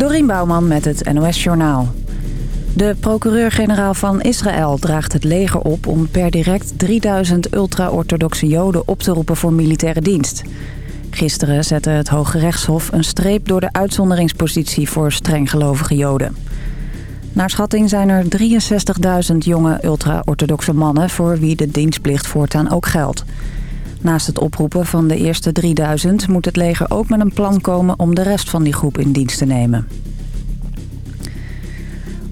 Dorien Bouwman met het NOS Journaal. De procureur-generaal van Israël draagt het leger op... om per direct 3000 ultra-orthodoxe joden op te roepen voor militaire dienst. Gisteren zette het Hoge Rechtshof een streep door de uitzonderingspositie... voor strenggelovige joden. Naar schatting zijn er 63.000 jonge ultra-orthodoxe mannen... voor wie de dienstplicht voortaan ook geldt. Naast het oproepen van de eerste 3000 moet het leger ook met een plan komen om de rest van die groep in dienst te nemen.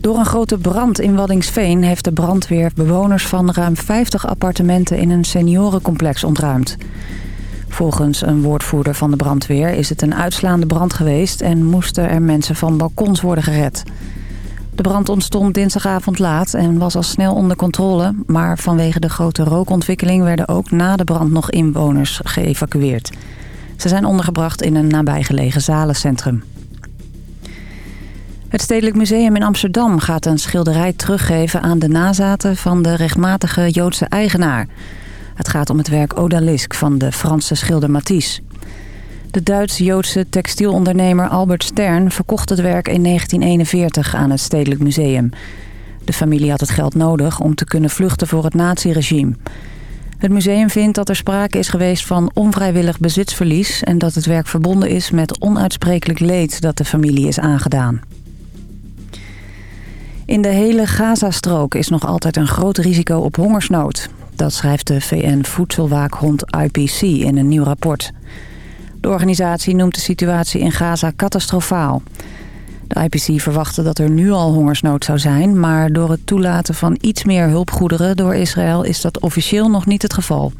Door een grote brand in Waddingsveen heeft de brandweer bewoners van ruim 50 appartementen in een seniorencomplex ontruimd. Volgens een woordvoerder van de brandweer is het een uitslaande brand geweest en moesten er mensen van balkons worden gered. De brand ontstond dinsdagavond laat en was al snel onder controle... maar vanwege de grote rookontwikkeling werden ook na de brand nog inwoners geëvacueerd. Ze zijn ondergebracht in een nabijgelegen zalencentrum. Het Stedelijk Museum in Amsterdam gaat een schilderij teruggeven aan de nazaten van de rechtmatige Joodse eigenaar. Het gaat om het werk Odalisk van de Franse schilder Matisse. De Duits-Joodse textielondernemer Albert Stern verkocht het werk in 1941 aan het Stedelijk Museum. De familie had het geld nodig om te kunnen vluchten voor het naziregime. Het museum vindt dat er sprake is geweest van onvrijwillig bezitsverlies... en dat het werk verbonden is met onuitsprekelijk leed dat de familie is aangedaan. In de hele Gazastrook is nog altijd een groot risico op hongersnood. Dat schrijft de VN-voedselwaakhond IPC in een nieuw rapport. De organisatie noemt de situatie in Gaza catastrofaal. De IPC verwachtte dat er nu al hongersnood zou zijn... maar door het toelaten van iets meer hulpgoederen door Israël... is dat officieel nog niet het geval.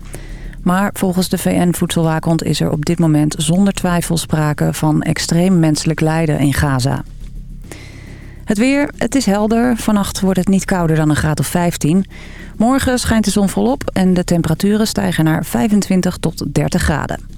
Maar volgens de VN-voedselwaakhond is er op dit moment zonder twijfel sprake... van extreem menselijk lijden in Gaza. Het weer, het is helder. Vannacht wordt het niet kouder dan een graad of 15. Morgen schijnt de zon volop en de temperaturen stijgen naar 25 tot 30 graden.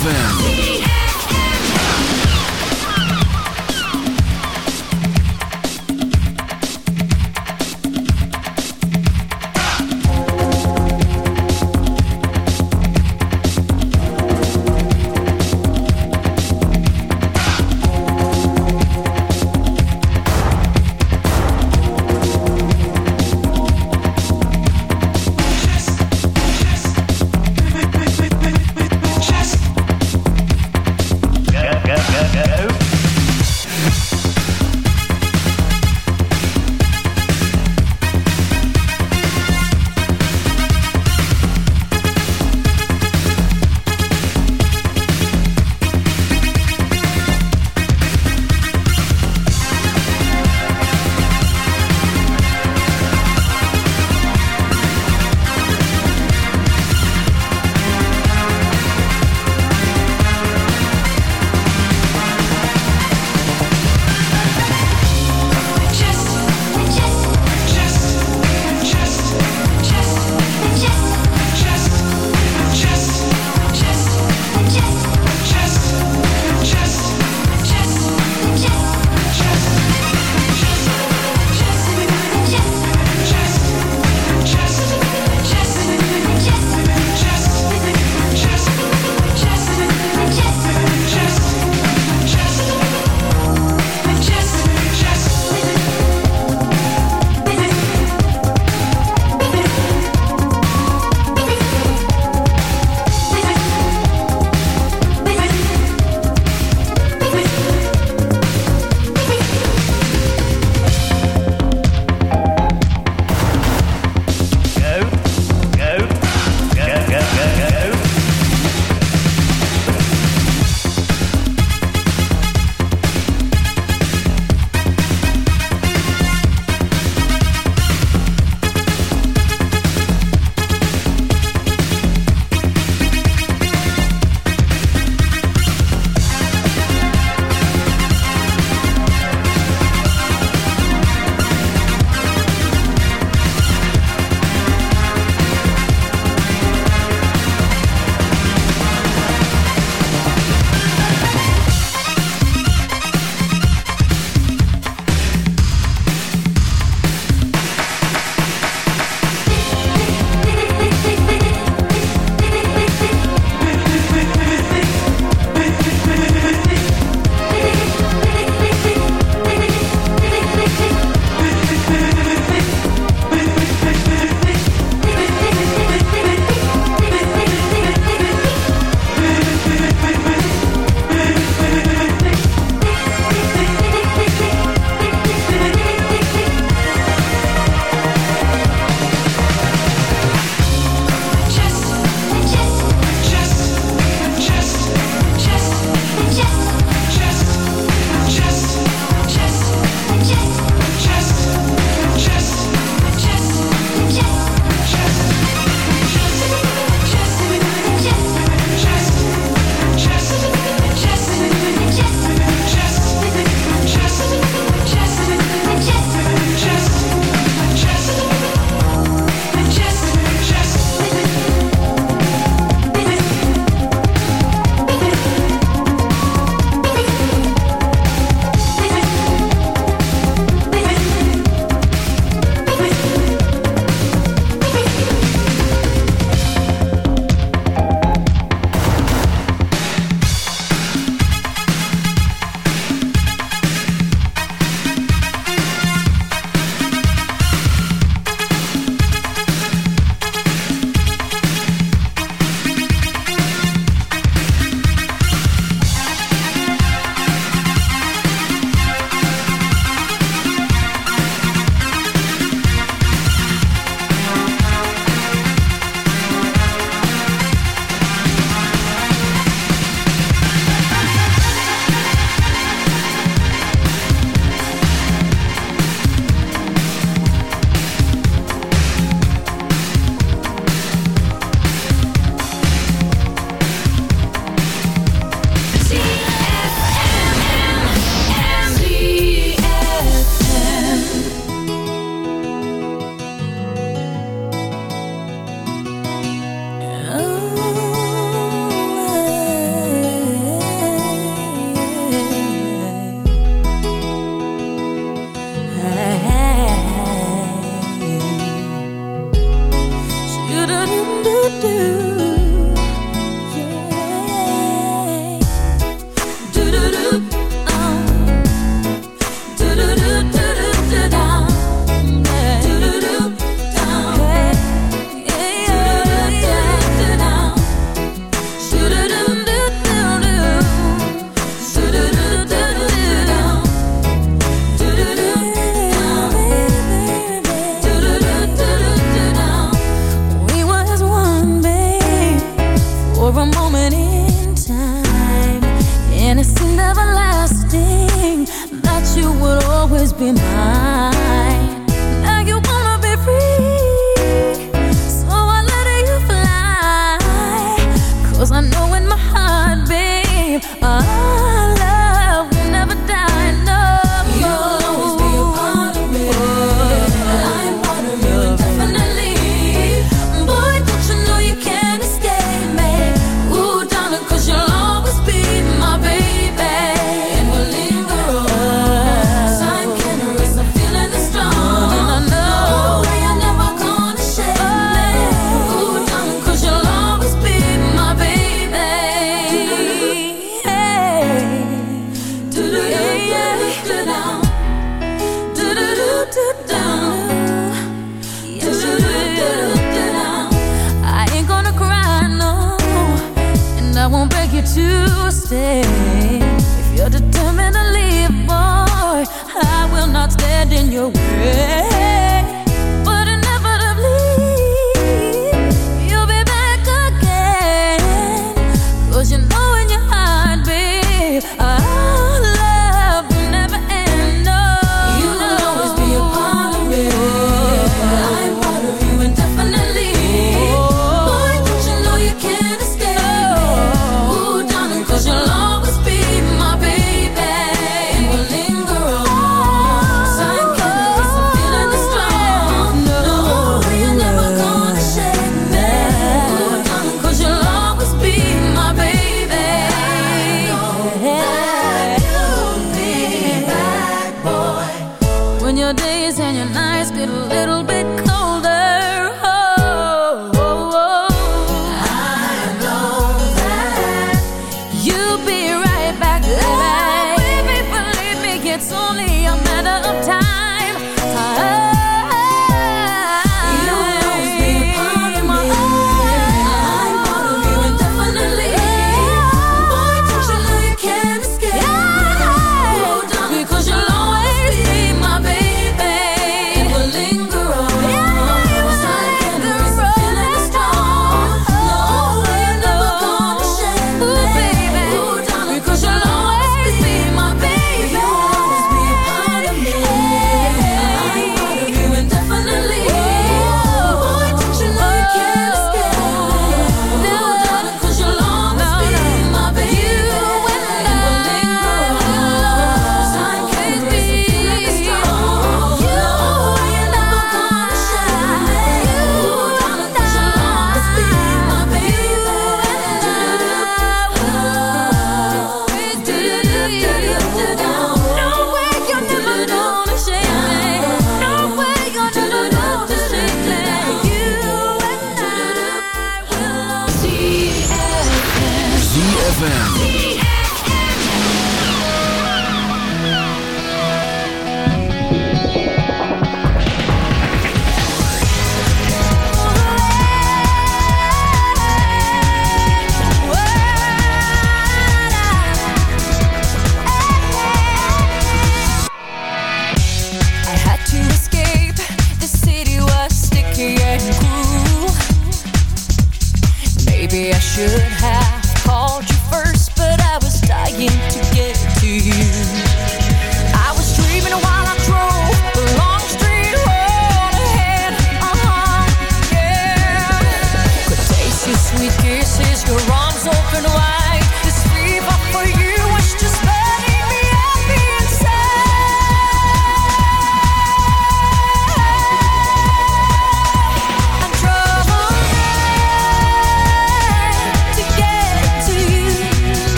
ZFM.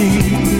see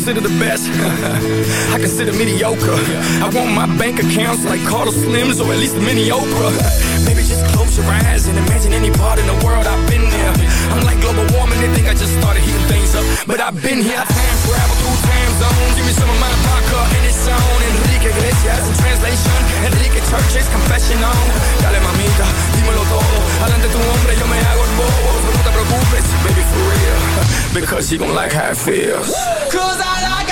Consider the best? I consider mediocre. I want my bank accounts like Carter Slims or at least a mini Oprah. Maybe just close your eyes and imagine any part in the world I've been there. I'm like global warming, they think I just started heating things up. But I've been here, time travel through time zones. Give me some of my vodka and it's on. Enrique Iglesias in translation. Enrique Church's confession on. Dale mamita, dímelo todo. Adelante tu hombre, yo me hago el bobo. No te preocupes, baby, for real. Because you gon' like how it feels. Cause I like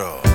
Centro.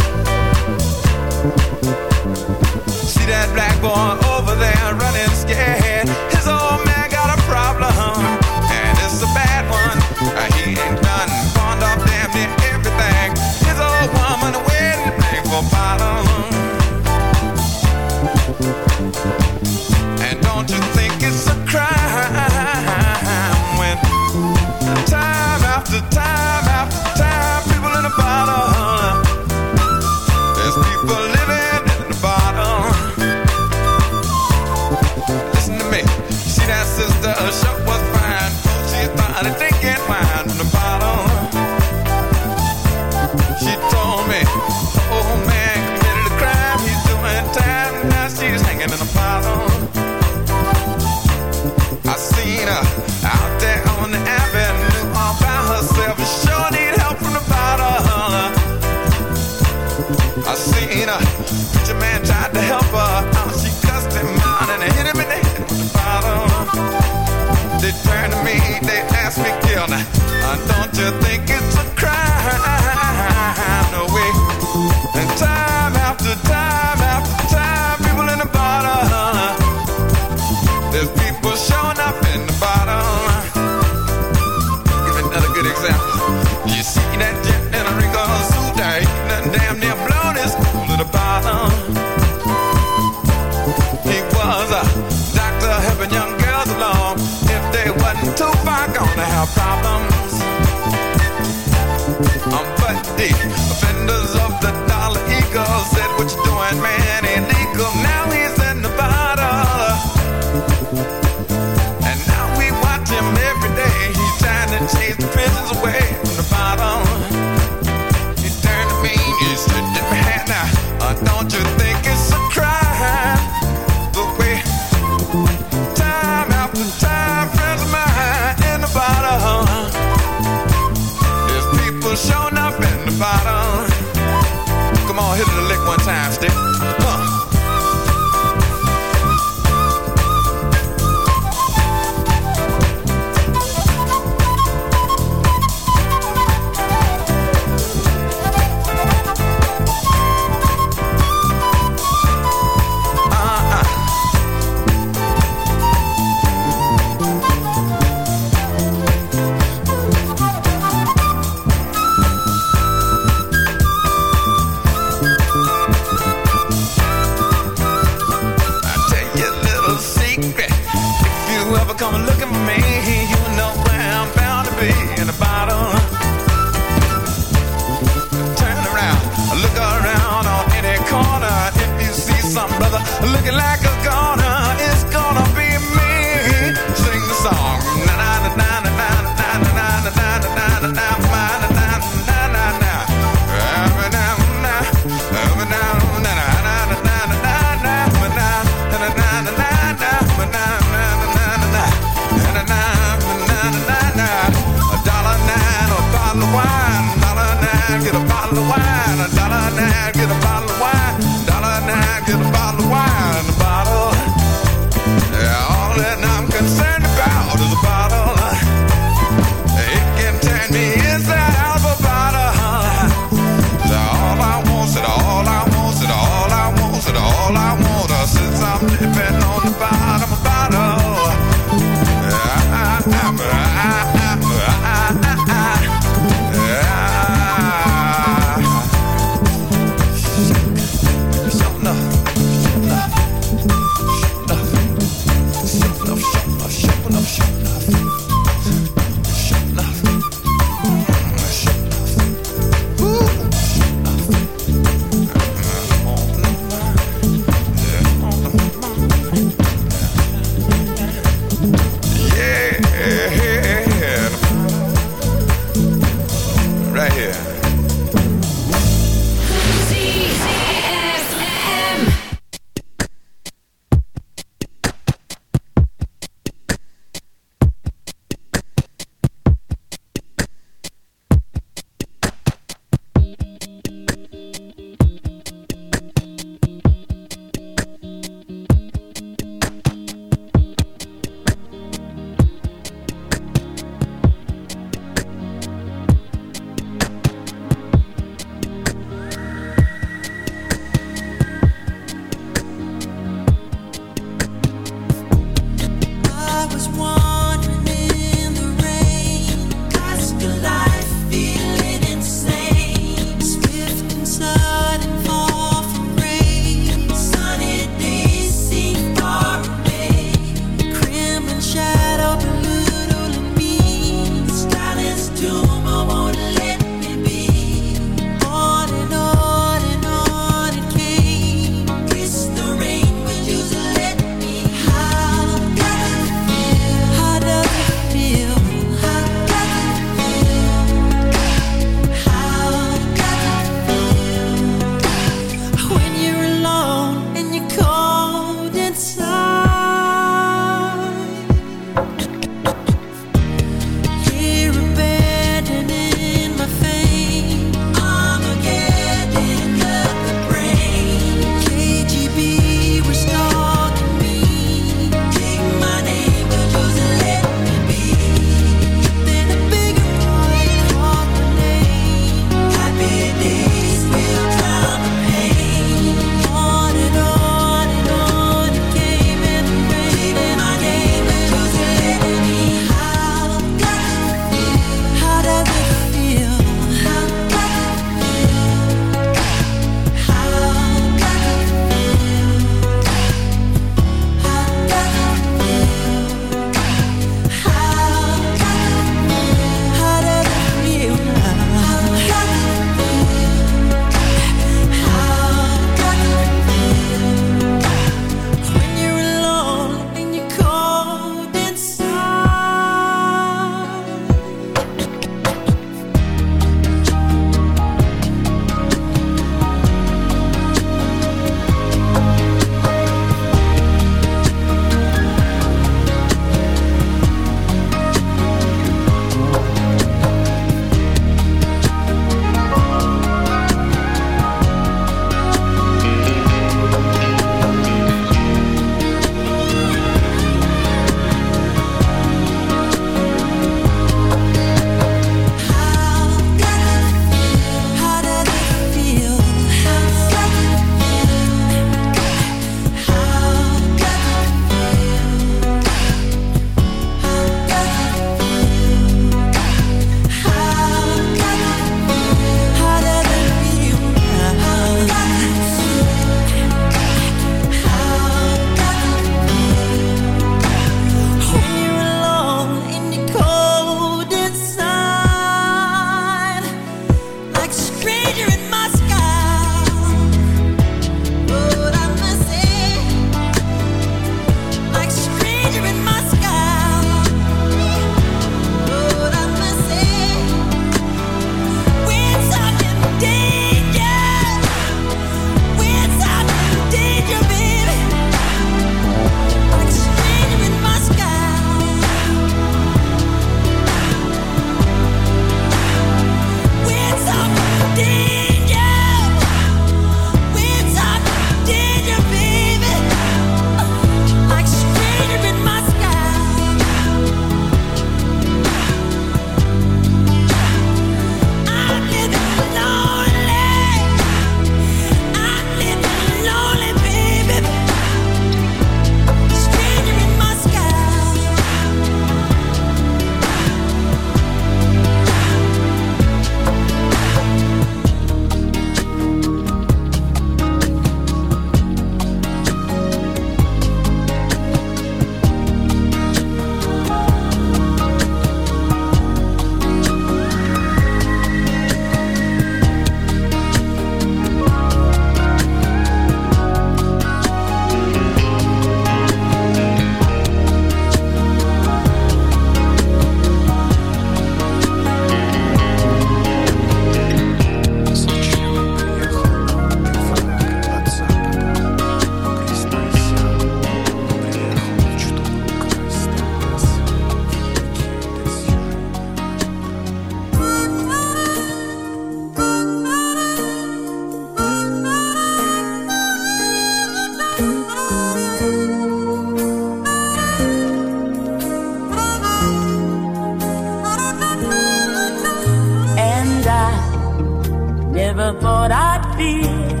Thought I'd feel